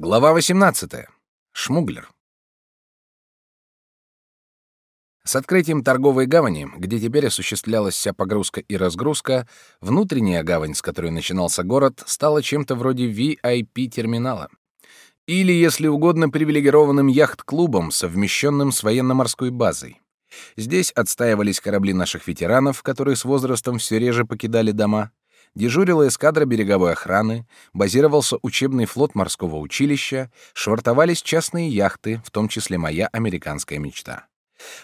Глава 18. Шмуглер. С открытием торговой гавани, где теперь осуществлялась вся погрузка и разгрузка, внутренняя гавань, с которой начинался город, стала чем-то вроде VIP-терминала. Или, если угодно, привилегированным яхт-клубом, совмещенным с военно-морской базой. Здесь отстаивались корабли наших ветеранов, которые с возрастом все реже покидали дома, дежурила эскадра береговой охраны, базировался учебный флот морского училища, швартовались частные яхты, в том числе моя американская мечта.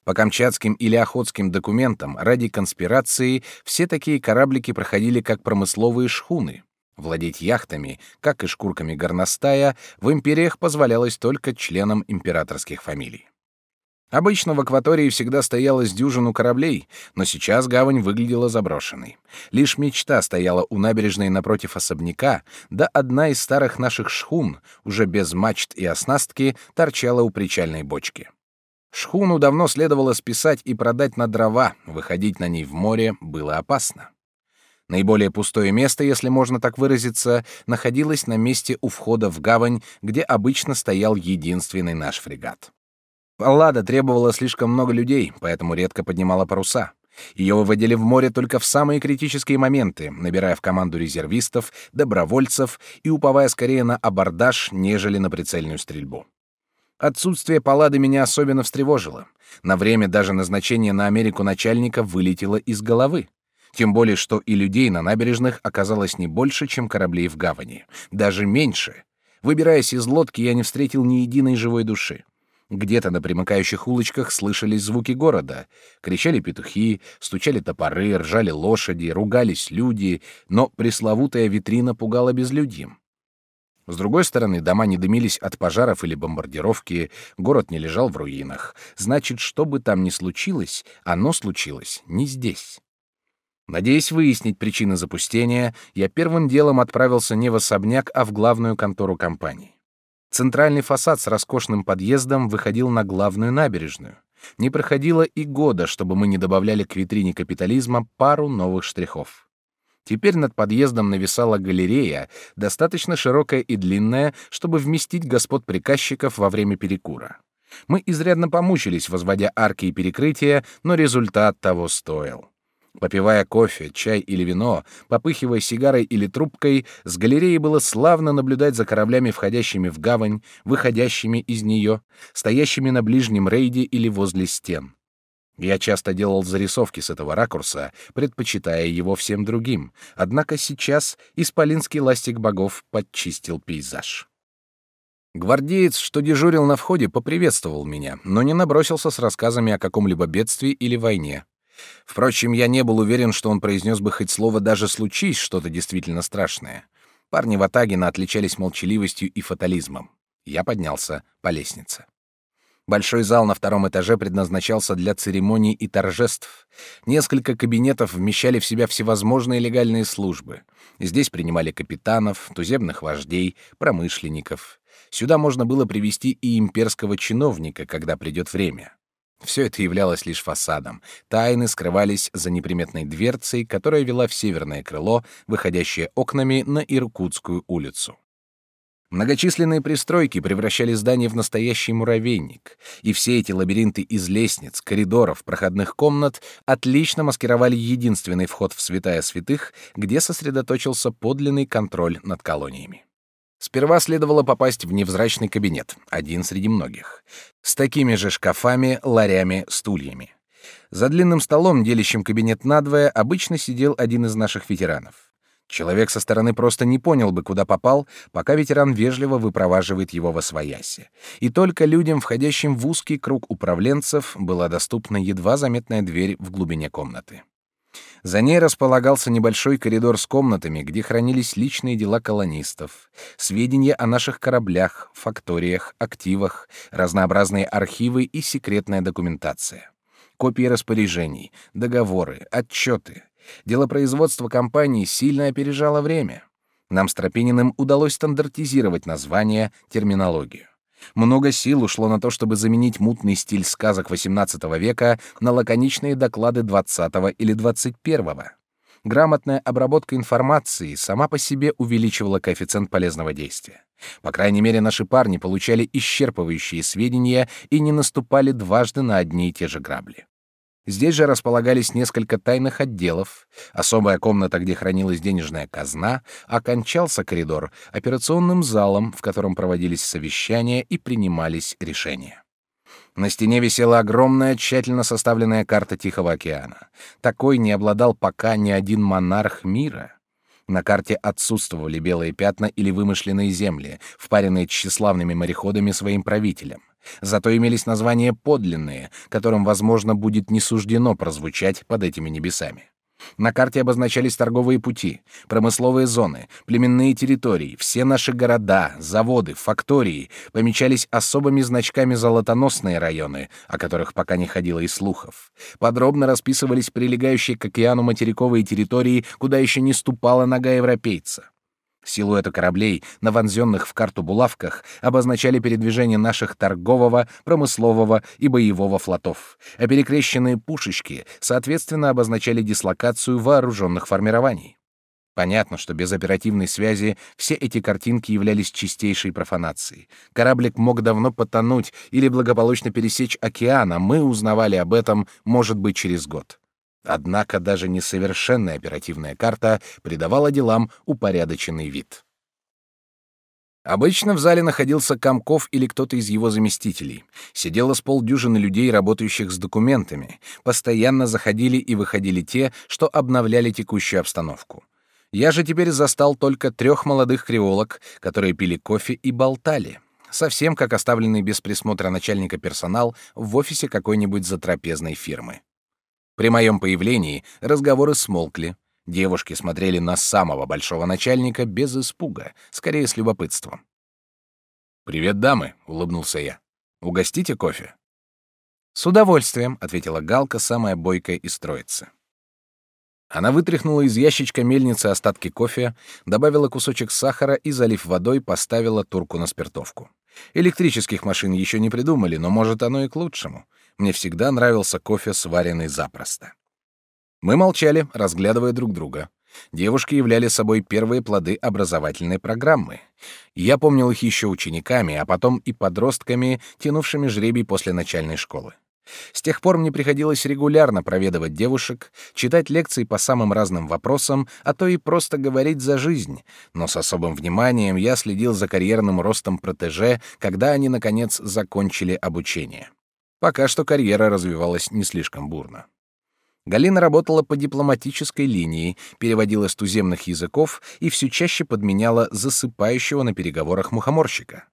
По камчатским или охотским документам ради конспирации все такие кораблики проходили как промысловые шхуны. Владеть яхтами, как и шкурками горностая, в империях позволялось только членам императорских фамилий. Обычно в акватории всегда стояло с дюжину кораблей, но сейчас гавань выглядела заброшенной. Лишь мечта стояла у набережной напротив особняка, да одна из старых наших шхун, уже без мачт и оснастки, торчала у причальной бочки. Шхуну давно следовало списать и продать на дрова, выходить на ней в море было опасно. Наиболее пустое место, если можно так выразиться, находилось на месте у входа в гавань, где обычно стоял единственный наш фрегат. Паллада требовала слишком много людей, поэтому редко поднимала паруса. Ее выводили в море только в самые критические моменты, набирая в команду резервистов, добровольцев и уповая скорее на абордаж, нежели на прицельную стрельбу. Отсутствие палады меня особенно встревожило. На время даже назначение на Америку начальника вылетело из головы. Тем более, что и людей на набережных оказалось не больше, чем кораблей в гавани. Даже меньше. Выбираясь из лодки, я не встретил ни единой живой души. Где-то на примыкающих улочках слышались звуки города. Кричали петухи, стучали топоры, ржали лошади, ругались люди, но пресловутая витрина пугала безлюдьем. С другой стороны, дома не дымились от пожаров или бомбардировки, город не лежал в руинах. Значит, что бы там ни случилось, оно случилось не здесь. Надеясь выяснить причины запустения, я первым делом отправился не в особняк, а в главную контору компании. Центральный фасад с роскошным подъездом выходил на главную набережную. Не проходило и года, чтобы мы не добавляли к витрине капитализма пару новых штрихов. Теперь над подъездом нависала галерея, достаточно широкая и длинная, чтобы вместить господ приказчиков во время перекура. Мы изрядно помучились, возводя арки и перекрытия, но результат того стоил. Попивая кофе, чай или вино, попыхивая сигарой или трубкой, с галереи было славно наблюдать за кораблями, входящими в гавань, выходящими из нее, стоящими на ближнем рейде или возле стен. Я часто делал зарисовки с этого ракурса, предпочитая его всем другим, однако сейчас исполинский ластик богов подчистил пейзаж. Гвардеец, что дежурил на входе, поприветствовал меня, но не набросился с рассказами о каком-либо бедствии или войне. Впрочем, я не был уверен, что он произнес бы хоть слово даже случись что-то действительно страшное. Парни в Атагина отличались молчаливостью и фатализмом. Я поднялся по лестнице. Большой зал на втором этаже предназначался для церемоний и торжеств. Несколько кабинетов вмещали в себя всевозможные легальные службы. Здесь принимали капитанов, туземных вождей, промышленников. Сюда можно было привести и имперского чиновника, когда придет время. Все это являлось лишь фасадом. Тайны скрывались за неприметной дверцей, которая вела в северное крыло, выходящее окнами на Иркутскую улицу. Многочисленные пристройки превращали здание в настоящий муравейник, и все эти лабиринты из лестниц, коридоров, проходных комнат отлично маскировали единственный вход в святая святых, где сосредоточился подлинный контроль над колониями. Сперва следовало попасть в невзрачный кабинет, один среди многих, с такими же шкафами, ларями, стульями. За длинным столом, делящим кабинет надвое, обычно сидел один из наших ветеранов. Человек со стороны просто не понял бы, куда попал, пока ветеран вежливо выпроваживает его во свояси. И только людям, входящим в узкий круг управленцев, была доступна едва заметная дверь в глубине комнаты. За ней располагался небольшой коридор с комнатами, где хранились личные дела колонистов, сведения о наших кораблях, факториях, активах, разнообразные архивы и секретная документация. Копии распоряжений, договоры, отчеты. Дело производства компании сильно опережало время. Нам с Тропининым удалось стандартизировать названия, терминологию. Много сил ушло на то, чтобы заменить мутный стиль сказок XVIII века на лаконичные доклады XX или XXI. Грамотная обработка информации сама по себе увеличивала коэффициент полезного действия. По крайней мере, наши парни получали исчерпывающие сведения и не наступали дважды на одни и те же грабли. Здесь же располагались несколько тайных отделов, особая комната, где хранилась денежная казна, окончался коридор операционным залом, в котором проводились совещания и принимались решения. На стене висела огромная, тщательно составленная карта Тихого океана. Такой не обладал пока ни один монарх мира. На карте отсутствовали белые пятна или вымышленные земли, впаренные тщеславными мореходами своим правителям. Зато имелись названия подлинные, которым, возможно, будет не суждено прозвучать под этими небесами. На карте обозначались торговые пути, промысловые зоны, племенные территории, все наши города, заводы, фактории, помечались особыми значками золотоносные районы, о которых пока не ходило и слухов. Подробно расписывались прилегающие к океану материковые территории, куда еще не ступала нога европейца. Силуэты кораблей на вонзенных в карту булавках обозначали передвижение наших торгового, промыслового и боевого флотов, а перекрещенные пушечки, соответственно, обозначали дислокацию вооруженных формирований. Понятно, что без оперативной связи все эти картинки являлись чистейшей профанацией. Кораблик мог давно потонуть или благополучно пересечь океан, а мы узнавали об этом, может быть, через год. Однако даже несовершенная оперативная карта придавала делам упорядоченный вид. Обычно в зале находился Комков или кто-то из его заместителей. Сидело с полдюжины людей, работающих с документами. Постоянно заходили и выходили те, что обновляли текущую обстановку. Я же теперь застал только трех молодых креолог, которые пили кофе и болтали. Совсем как оставленный без присмотра начальника персонал в офисе какой-нибудь затрапезной фирмы. При моем появлении разговоры смолкли. Девушки смотрели на самого большого начальника без испуга, скорее с любопытством. «Привет, дамы», — улыбнулся я. «Угостите кофе?» «С удовольствием», — ответила Галка, самая бойкая из троицы. Она вытряхнула из ящичка мельницы остатки кофе, добавила кусочек сахара и, залив водой, поставила турку на спиртовку. Электрических машин еще не придумали, но, может, оно и к лучшему. Мне всегда нравился кофе, сваренный запросто. Мы молчали, разглядывая друг друга. Девушки являли собой первые плоды образовательной программы. Я помнил их еще учениками, а потом и подростками, тянувшими жребий после начальной школы. С тех пор мне приходилось регулярно проведывать девушек, читать лекции по самым разным вопросам, а то и просто говорить за жизнь, но с особым вниманием я следил за карьерным ростом протеже, когда они, наконец, закончили обучение. Пока что карьера развивалась не слишком бурно. Галина работала по дипломатической линии, переводила с туземных языков и все чаще подменяла засыпающего на переговорах мухоморщика.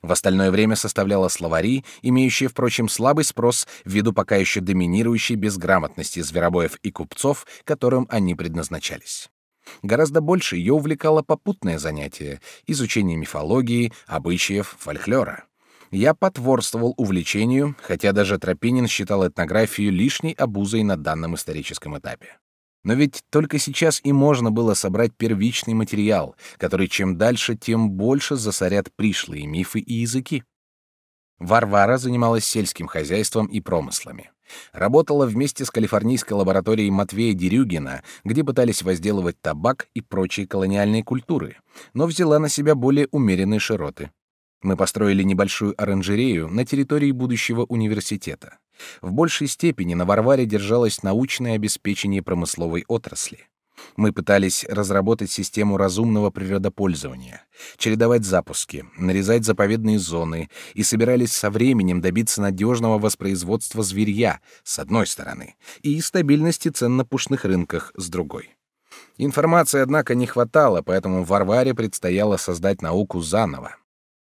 В остальное время составляла словари, имеющие, впрочем, слабый спрос ввиду пока еще доминирующей безграмотности зверобоев и купцов, которым они предназначались. Гораздо больше ее увлекало попутное занятие — изучение мифологии, обычаев, фольклора я потворствовал увлечению, хотя даже Тропинин считал этнографию лишней обузой на данном историческом этапе. Но ведь только сейчас и можно было собрать первичный материал, который чем дальше, тем больше засорят пришлые мифы и языки. Варвара занималась сельским хозяйством и промыслами. Работала вместе с калифорнийской лабораторией Матвея Дерюгина, где пытались возделывать табак и прочие колониальные культуры, но взяла на себя более умеренные широты. Мы построили небольшую оранжерею на территории будущего университета. В большей степени на Варваре держалось научное обеспечение промысловой отрасли. Мы пытались разработать систему разумного природопользования, чередовать запуски, нарезать заповедные зоны и собирались со временем добиться надежного воспроизводства зверья, с одной стороны, и стабильности цен на пушных рынках, с другой. Информации, однако, не хватало, поэтому Варваре предстояло создать науку заново.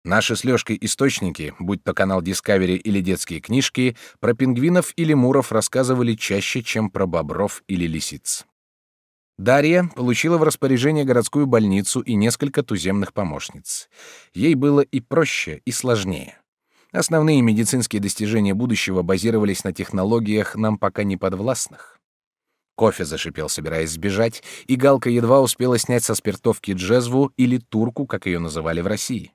Наши с Лёшкой источники, будь то канал Discovery или детские книжки, про пингвинов или муров рассказывали чаще, чем про бобров или лисиц. Дарья получила в распоряжение городскую больницу и несколько туземных помощниц. Ей было и проще, и сложнее. Основные медицинские достижения будущего базировались на технологиях, нам пока не подвластных. Кофе зашипел, собираясь сбежать, и Галка едва успела снять со спиртовки джезву или турку, как ее называли в России.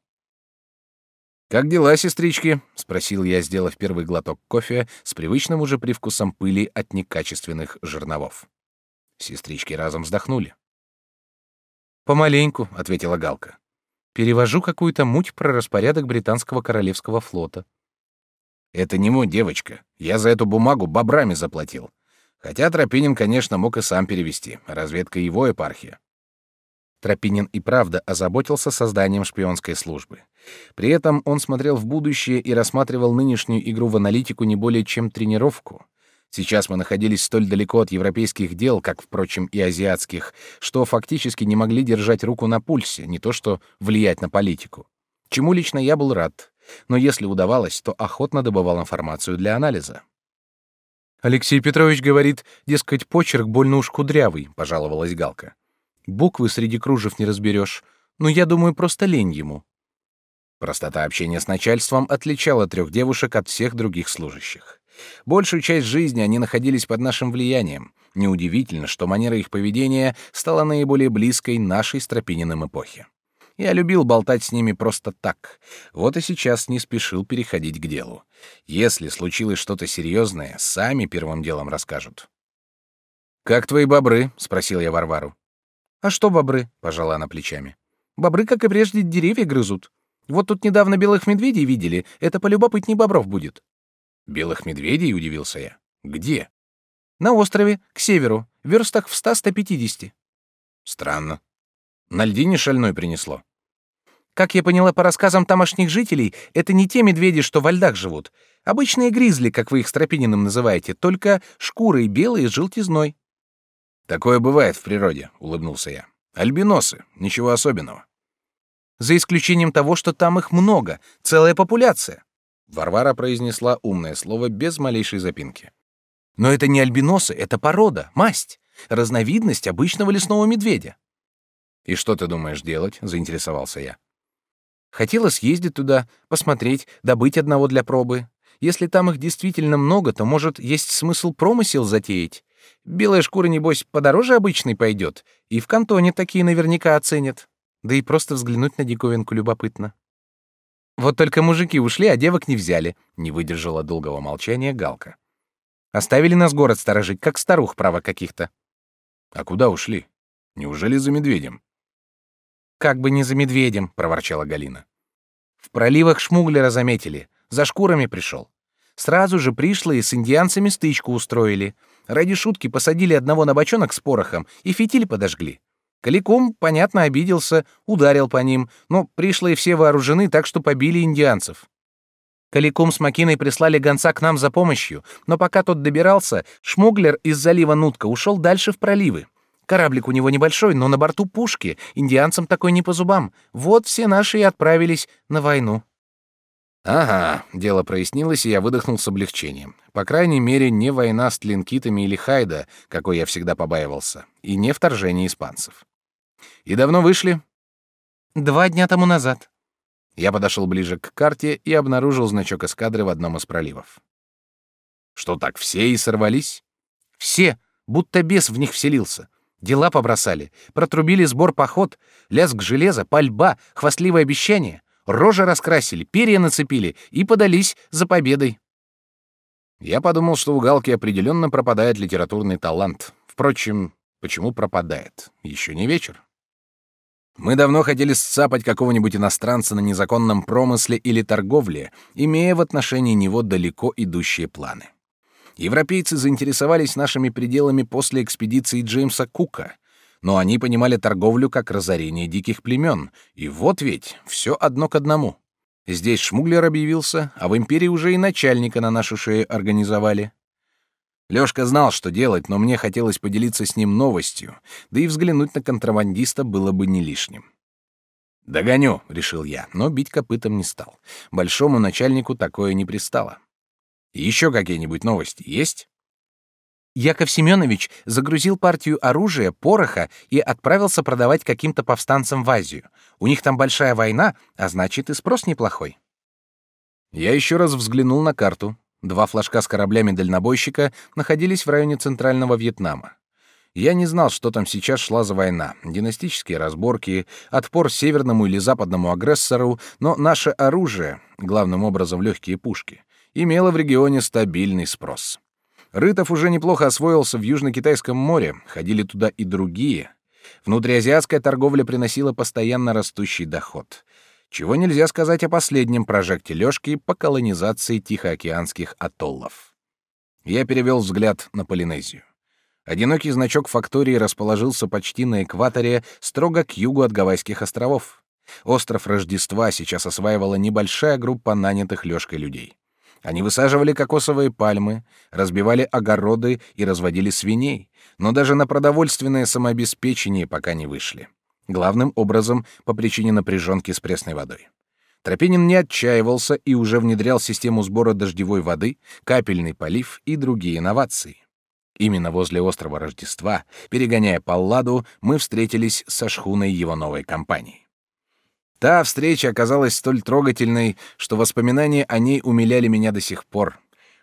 «Как дела, сестрички?» — спросил я, сделав первый глоток кофе с привычным уже привкусом пыли от некачественных жерновов. Сестрички разом вздохнули. «Помаленьку», — ответила Галка. Перевожу какую-то муть про распорядок британского королевского флота. Это не мой, девочка. Я за эту бумагу бобрами заплатил. Хотя Тропинин, конечно, мог и сам перевести. Разведка его епархия. Тропинин и правда озаботился созданием шпионской службы. При этом он смотрел в будущее и рассматривал нынешнюю игру в аналитику не более чем тренировку. Сейчас мы находились столь далеко от европейских дел, как, впрочем, и азиатских, что фактически не могли держать руку на пульсе, не то что влиять на политику. Чему лично я был рад. Но если удавалось, то охотно добывал информацию для анализа. Алексей Петрович говорит, дескать, почерк больно уж кудрявый, пожаловалась Галка. Буквы среди кружев не разберешь. Но я думаю, просто лень ему. Простота общения с начальством отличала трех девушек от всех других служащих. Большую часть жизни они находились под нашим влиянием. Неудивительно, что манера их поведения стала наиболее близкой нашей Стропининым эпохе. Я любил болтать с ними просто так. Вот и сейчас не спешил переходить к делу. Если случилось что-то серьезное, сами первым делом расскажут. «Как твои бобры?» — спросил я Варвару. А что бобры? пожала она плечами. Бобры, как и прежде, деревья грызут. Вот тут недавно белых медведей видели, это полюбопытней бобров будет. Белых медведей, удивился я. Где? На острове, к северу, верстах в 100-150. Странно. На льдине шальной принесло. Как я поняла по рассказам тамошних жителей, это не те медведи, что во льдах живут. Обычные гризли, как вы их стропининым называете, только шкурой белые с желтизной. Такое бывает в природе, улыбнулся я. Альбиносы, ничего особенного. За исключением того, что там их много, целая популяция. Варвара произнесла умное слово без малейшей запинки. Но это не альбиносы, это порода, масть, разновидность обычного лесного медведя. И что ты думаешь делать? заинтересовался я. Хотела съездить туда, посмотреть, добыть одного для пробы. Если там их действительно много, то, может, есть смысл промысел затеять. Белая шкура, небось, подороже обычной пойдет, и в кантоне такие наверняка оценят. Да и просто взглянуть на диковинку любопытно. Вот только мужики ушли, а девок не взяли, не выдержала долгого молчания Галка. Оставили нас город сторожить, как старух право каких-то. А куда ушли? Неужели за медведем? Как бы не за медведем, проворчала Галина. В проливах шмуглера заметили, за шкурами пришел. Сразу же пришлые с индианцами стычку устроили. Ради шутки посадили одного на бочонок с порохом и фитиль подожгли. Каликом, понятно, обиделся, ударил по ним, но пришлые все вооружены, так что побили индианцев. Каликом с Макиной прислали гонца к нам за помощью, но пока тот добирался, шмуглер из залива Нутка ушел дальше в проливы. Кораблик у него небольшой, но на борту пушки, индианцам такой не по зубам. Вот все наши и отправились на войну. Ага, дело прояснилось, и я выдохнул с облегчением. По крайней мере, не война с тлинкитами или Хайда, какой я всегда побаивался, и не вторжение испанцев. И давно вышли? Два дня тому назад. Я подошел ближе к карте и обнаружил значок эскадры в одном из проливов. Что так все и сорвались? Все, будто бес в них вселился. Дела побросали, протрубили сбор поход, лязг железа, пальба, хвастливое обещание рожи раскрасили, перья нацепили и подались за победой. Я подумал, что у Галки определенно пропадает литературный талант. Впрочем, почему пропадает? Еще не вечер. Мы давно хотели сцапать какого-нибудь иностранца на незаконном промысле или торговле, имея в отношении него далеко идущие планы. Европейцы заинтересовались нашими пределами после экспедиции Джеймса Кука, но они понимали торговлю как разорение диких племен. И вот ведь все одно к одному. Здесь Шмуглер объявился, а в империи уже и начальника на нашу шею организовали. Лёшка знал, что делать, но мне хотелось поделиться с ним новостью, да и взглянуть на контрабандиста было бы не лишним. «Догоню», — решил я, но бить копытом не стал. Большому начальнику такое не пристало. «Еще какие-нибудь новости есть?» Яков Семенович загрузил партию оружия, пороха и отправился продавать каким-то повстанцам в Азию. У них там большая война, а значит и спрос неплохой. Я еще раз взглянул на карту. Два флажка с кораблями дальнобойщика находились в районе Центрального Вьетнама. Я не знал, что там сейчас шла за война, династические разборки, отпор северному или западному агрессору, но наше оружие, главным образом легкие пушки, имело в регионе стабильный спрос. Рытов уже неплохо освоился в Южно-Китайском море, ходили туда и другие. Внутриазиатская торговля приносила постоянно растущий доход. Чего нельзя сказать о последнем прожекте Лёшки по колонизации тихоокеанских атоллов. Я перевел взгляд на Полинезию. Одинокий значок фактории расположился почти на экваторе, строго к югу от Гавайских островов. Остров Рождества сейчас осваивала небольшая группа нанятых Лёшкой людей. Они высаживали кокосовые пальмы, разбивали огороды и разводили свиней, но даже на продовольственное самообеспечение пока не вышли. Главным образом по причине напряженки с пресной водой. Тропинин не отчаивался и уже внедрял систему сбора дождевой воды, капельный полив и другие инновации. Именно возле острова Рождества, перегоняя Палладу, мы встретились со шхуной его новой компании. Та встреча оказалась столь трогательной, что воспоминания о ней умиляли меня до сих пор.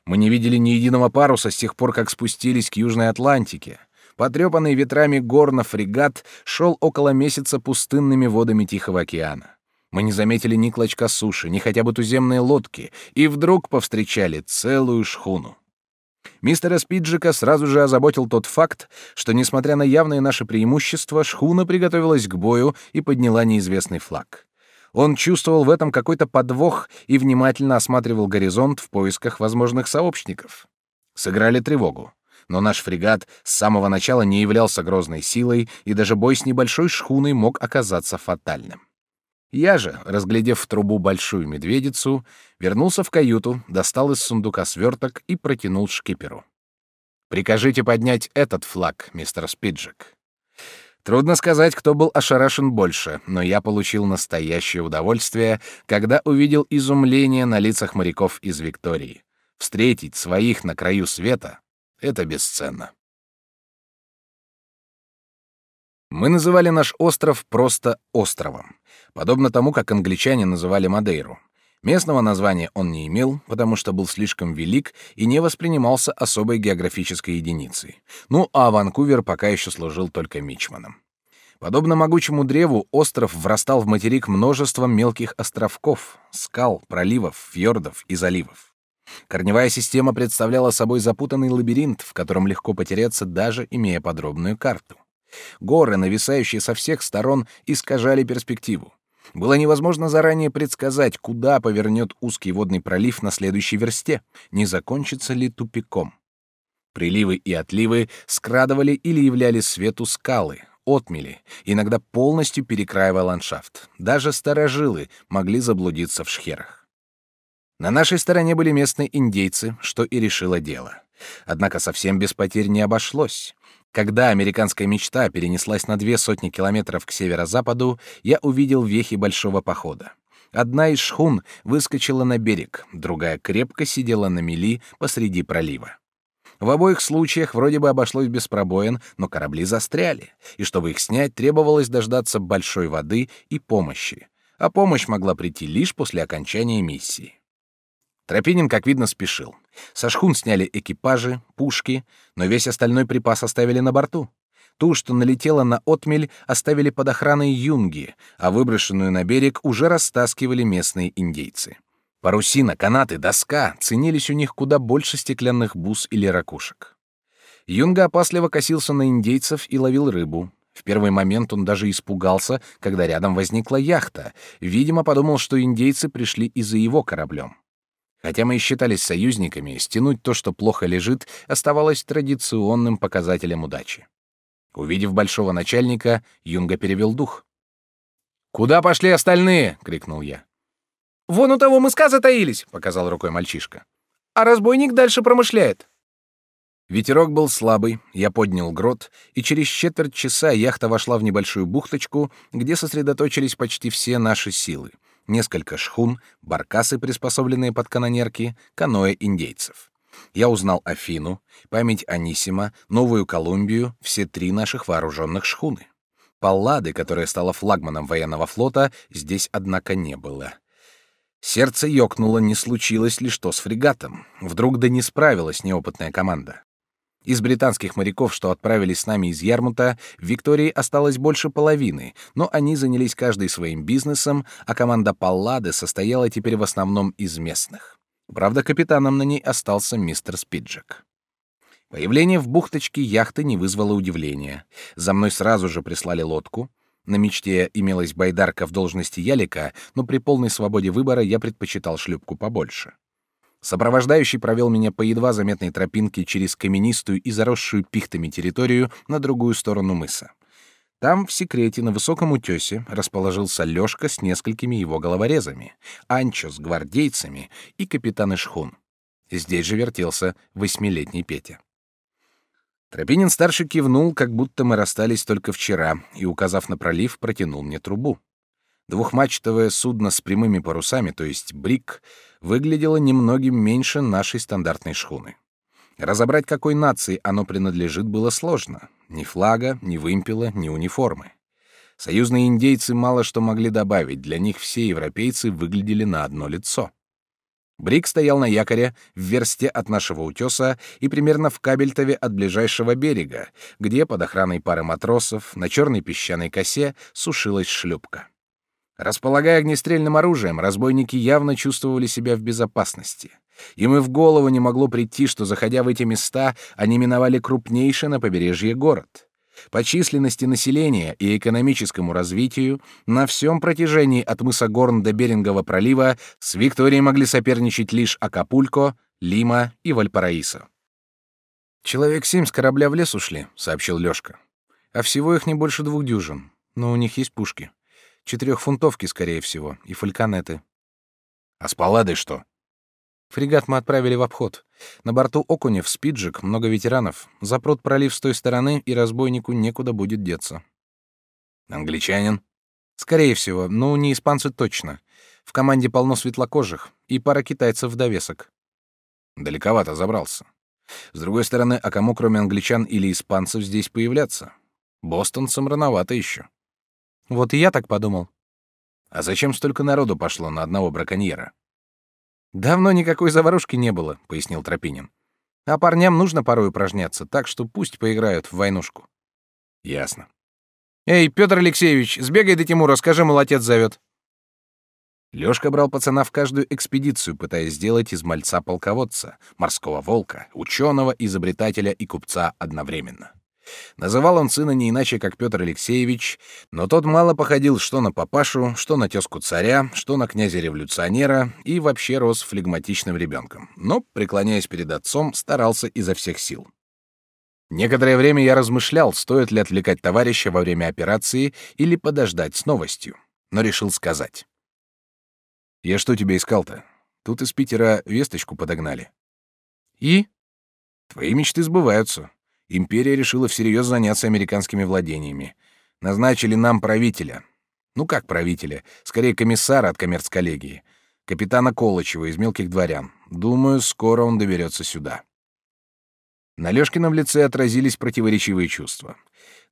Мы не видели ни единого паруса с тех пор, как спустились к Южной Атлантике. Потрепанный ветрами горно фрегат шел около месяца пустынными водами Тихого океана. Мы не заметили ни клочка суши, ни хотя бы туземной лодки, и вдруг повстречали целую шхуну. Мистера Спиджика сразу же озаботил тот факт, что, несмотря на явные наши преимущества, шхуна приготовилась к бою и подняла неизвестный флаг. Он чувствовал в этом какой-то подвох и внимательно осматривал горизонт в поисках возможных сообщников. Сыграли тревогу. Но наш фрегат с самого начала не являлся грозной силой, и даже бой с небольшой шхуной мог оказаться фатальным. Я же, разглядев в трубу большую медведицу, вернулся в каюту, достал из сундука сверток и протянул шкиперу. «Прикажите поднять этот флаг, мистер Спиджик». Трудно сказать, кто был ошарашен больше, но я получил настоящее удовольствие, когда увидел изумление на лицах моряков из Виктории. Встретить своих на краю света — это бесценно. Мы называли наш остров просто островом, подобно тому, как англичане называли Мадейру. Местного названия он не имел, потому что был слишком велик и не воспринимался особой географической единицей. Ну, а Ванкувер пока еще служил только мичманом. Подобно могучему древу, остров врастал в материк множеством мелких островков, скал, проливов, фьордов и заливов. Корневая система представляла собой запутанный лабиринт, в котором легко потеряться, даже имея подробную карту. Горы, нависающие со всех сторон, искажали перспективу. Было невозможно заранее предсказать, куда повернет узкий водный пролив на следующей версте, не закончится ли тупиком. Приливы и отливы скрадывали или являли свету скалы, отмели, иногда полностью перекраивая ландшафт. Даже старожилы могли заблудиться в шхерах. На нашей стороне были местные индейцы, что и решило дело. Однако совсем без потерь не обошлось. Когда американская мечта перенеслась на две сотни километров к северо-западу, я увидел вехи большого похода. Одна из шхун выскочила на берег, другая крепко сидела на мели посреди пролива. В обоих случаях вроде бы обошлось без пробоин, но корабли застряли, и чтобы их снять, требовалось дождаться большой воды и помощи. А помощь могла прийти лишь после окончания миссии. Тропинин, как видно, спешил. Со шхун сняли экипажи, пушки, но весь остальной припас оставили на борту. Ту, что налетела на отмель, оставили под охраной юнги, а выброшенную на берег уже растаскивали местные индейцы. Парусина, канаты, доска ценились у них куда больше стеклянных бус или ракушек. Юнга опасливо косился на индейцев и ловил рыбу. В первый момент он даже испугался, когда рядом возникла яхта. Видимо, подумал, что индейцы пришли и за его кораблем. Хотя мы и считались союзниками, стянуть то, что плохо лежит, оставалось традиционным показателем удачи. Увидев большого начальника, Юнга перевел дух. «Куда пошли остальные?» — крикнул я. «Вон у того мыска затаились», — показал рукой мальчишка. «А разбойник дальше промышляет». Ветерок был слабый, я поднял грот, и через четверть часа яхта вошла в небольшую бухточку, где сосредоточились почти все наши силы несколько шхун, баркасы, приспособленные под канонерки, каноэ индейцев. Я узнал Афину, память Анисима, Новую Колумбию, все три наших вооруженных шхуны. Паллады, которая стала флагманом военного флота, здесь, однако, не было. Сердце ёкнуло, не случилось ли что с фрегатом. Вдруг да не справилась неопытная команда. Из британских моряков, что отправились с нами из Ярмута, в Виктории осталось больше половины, но они занялись каждый своим бизнесом, а команда Паллады состояла теперь в основном из местных. Правда, капитаном на ней остался мистер Спиджек. Появление в бухточке яхты не вызвало удивления. За мной сразу же прислали лодку. На мечте имелась байдарка в должности ялика, но при полной свободе выбора я предпочитал шлюпку побольше. Сопровождающий провел меня по едва заметной тропинке через каменистую и заросшую пихтами территорию на другую сторону мыса. Там, в секрете, на высоком утесе, расположился Лёшка с несколькими его головорезами, Анчо с гвардейцами и капитан Ишхун. Здесь же вертелся восьмилетний Петя. Тропинин-старший кивнул, как будто мы расстались только вчера, и, указав на пролив, протянул мне трубу. Двухмачтовое судно с прямыми парусами, то есть брик, выглядело немногим меньше нашей стандартной шхуны. Разобрать, какой нации оно принадлежит, было сложно. Ни флага, ни вымпела, ни униформы. Союзные индейцы мало что могли добавить, для них все европейцы выглядели на одно лицо. Брик стоял на якоре в версте от нашего утеса и примерно в кабельтове от ближайшего берега, где под охраной пары матросов на черной песчаной косе сушилась шлюпка. Располагая огнестрельным оружием, разбойники явно чувствовали себя в безопасности. Им и в голову не могло прийти, что, заходя в эти места, они миновали крупнейший на побережье город. По численности населения и экономическому развитию на всем протяжении от мыса Горн до Берингового пролива с Викторией могли соперничать лишь Акапулько, Лима и Вальпараисо. «Человек семь с корабля в лес ушли», — сообщил Лёшка. «А всего их не больше двух дюжин, но у них есть пушки. Четырехфунтовки, скорее всего, и фальконеты». «А с палладой что?» Фрегат мы отправили в обход. На борту Окунев, Спиджик, много ветеранов. Запрут пролив с той стороны, и разбойнику некуда будет деться. Англичанин? Скорее всего, но не испанцы точно. В команде полно светлокожих и пара китайцев в довесок. Далековато забрался. С другой стороны, а кому, кроме англичан или испанцев, здесь появляться? Бостонцам рановато еще. Вот и я так подумал. А зачем столько народу пошло на одного браконьера? Давно никакой заварушки не было, пояснил Тропинин. А парням нужно порой упражняться, так что пусть поиграют в войнушку. Ясно. Эй, Петр Алексеевич, сбегай до Тимура, скажи, мол, отец зовет. Лёшка брал пацана в каждую экспедицию, пытаясь сделать из мальца полководца, морского волка, ученого, изобретателя и купца одновременно. Называл он сына не иначе, как Петр Алексеевич, но тот мало походил что на папашу, что на тезку царя, что на князя-революционера и вообще рос флегматичным ребенком, но, преклоняясь перед отцом, старался изо всех сил. Некоторое время я размышлял, стоит ли отвлекать товарища во время операции или подождать с новостью, но решил сказать. «Я что тебе искал-то? Тут из Питера весточку подогнали». «И?» «Твои мечты сбываются империя решила всерьез заняться американскими владениями. Назначили нам правителя. Ну как правителя? Скорее комиссара от коммерцколлегии. Капитана Колычева из мелких дворян. Думаю, скоро он доберется сюда. На Лёшкином лице отразились противоречивые чувства.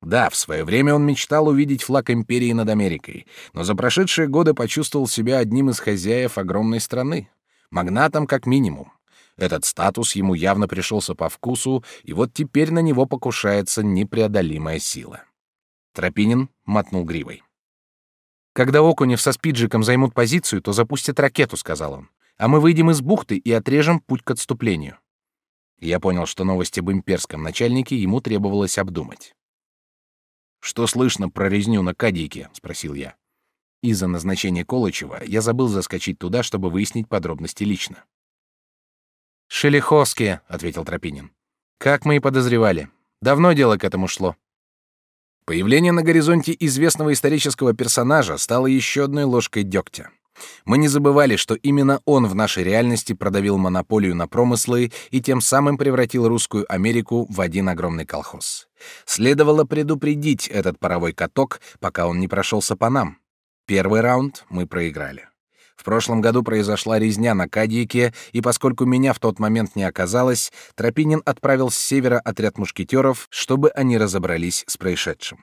Да, в свое время он мечтал увидеть флаг империи над Америкой, но за прошедшие годы почувствовал себя одним из хозяев огромной страны. Магнатом как минимум. Этот статус ему явно пришелся по вкусу, и вот теперь на него покушается непреодолимая сила. Тропинин мотнул гривой. «Когда Окунев со Спиджиком займут позицию, то запустят ракету», — сказал он. «А мы выйдем из бухты и отрежем путь к отступлению». Я понял, что новости об имперском начальнике ему требовалось обдумать. «Что слышно про резню на Кадийке?» — спросил я. Из-за назначения Колычева я забыл заскочить туда, чтобы выяснить подробности лично. «Шелиховские», — ответил Тропинин. «Как мы и подозревали. Давно дело к этому шло». Появление на горизонте известного исторического персонажа стало еще одной ложкой дегтя. Мы не забывали, что именно он в нашей реальности продавил монополию на промыслы и тем самым превратил русскую Америку в один огромный колхоз. Следовало предупредить этот паровой каток, пока он не прошелся по нам. Первый раунд мы проиграли. В прошлом году произошла резня на Кадьяке, и поскольку меня в тот момент не оказалось, Тропинин отправил с севера отряд мушкетеров, чтобы они разобрались с происшедшим.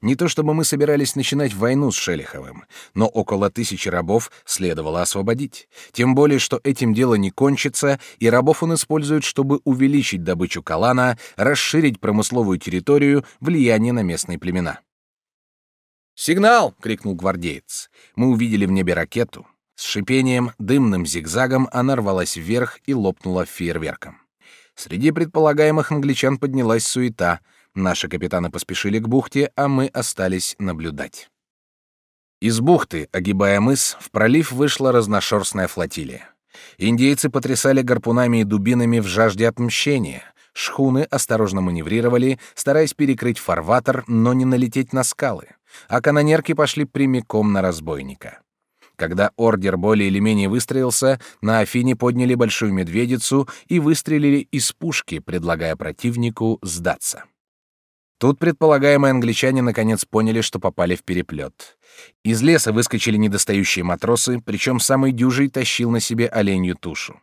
Не то чтобы мы собирались начинать войну с Шелиховым, но около тысячи рабов следовало освободить. Тем более, что этим дело не кончится, и рабов он использует, чтобы увеличить добычу калана, расширить промысловую территорию, влияние на местные племена. «Сигнал!» — крикнул гвардеец. Мы увидели в небе ракету. С шипением, дымным зигзагом она рвалась вверх и лопнула фейерверком. Среди предполагаемых англичан поднялась суета. Наши капитаны поспешили к бухте, а мы остались наблюдать. Из бухты, огибая мыс, в пролив вышла разношерстная флотилия. Индейцы потрясали гарпунами и дубинами в жажде отмщения. Шхуны осторожно маневрировали, стараясь перекрыть фарватер, но не налететь на скалы. А канонерки пошли прямиком на разбойника. Когда ордер более или менее выстроился, на Афине подняли большую медведицу и выстрелили из пушки, предлагая противнику сдаться. Тут предполагаемые англичане наконец поняли, что попали в переплет. Из леса выскочили недостающие матросы, причем самый дюжий тащил на себе оленью тушу.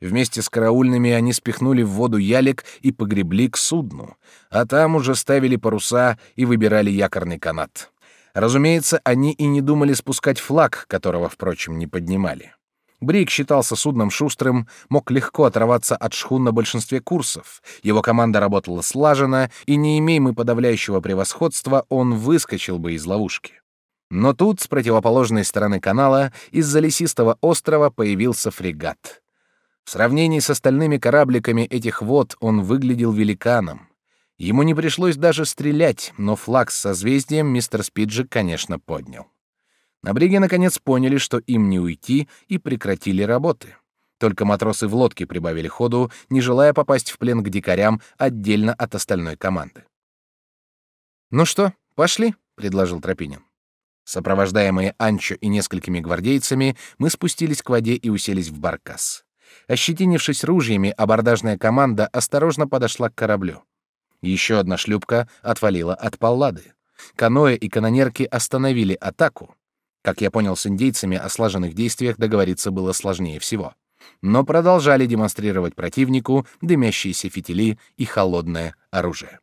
Вместе с караульными они спихнули в воду ялик и погребли к судну, а там уже ставили паруса и выбирали якорный канат. Разумеется, они и не думали спускать флаг, которого, впрочем, не поднимали. Брик считался судном шустрым, мог легко оторваться от шхун на большинстве курсов. Его команда работала слаженно, и не имея мы подавляющего превосходства, он выскочил бы из ловушки. Но тут, с противоположной стороны канала, из-за лесистого острова появился фрегат. В сравнении с остальными корабликами этих вод он выглядел великаном. Ему не пришлось даже стрелять, но флаг с созвездием мистер Спиджик, конечно, поднял. На бриге наконец поняли, что им не уйти, и прекратили работы. Только матросы в лодке прибавили ходу, не желая попасть в плен к дикарям отдельно от остальной команды. «Ну что, пошли?» — предложил Тропинин. Сопровождаемые Анчо и несколькими гвардейцами, мы спустились к воде и уселись в баркас. Ощетинившись ружьями, абордажная команда осторожно подошла к кораблю. Еще одна шлюпка отвалила от паллады. Каноэ и канонерки остановили атаку. Как я понял, с индейцами о слаженных действиях договориться было сложнее всего. Но продолжали демонстрировать противнику дымящиеся фитили и холодное оружие.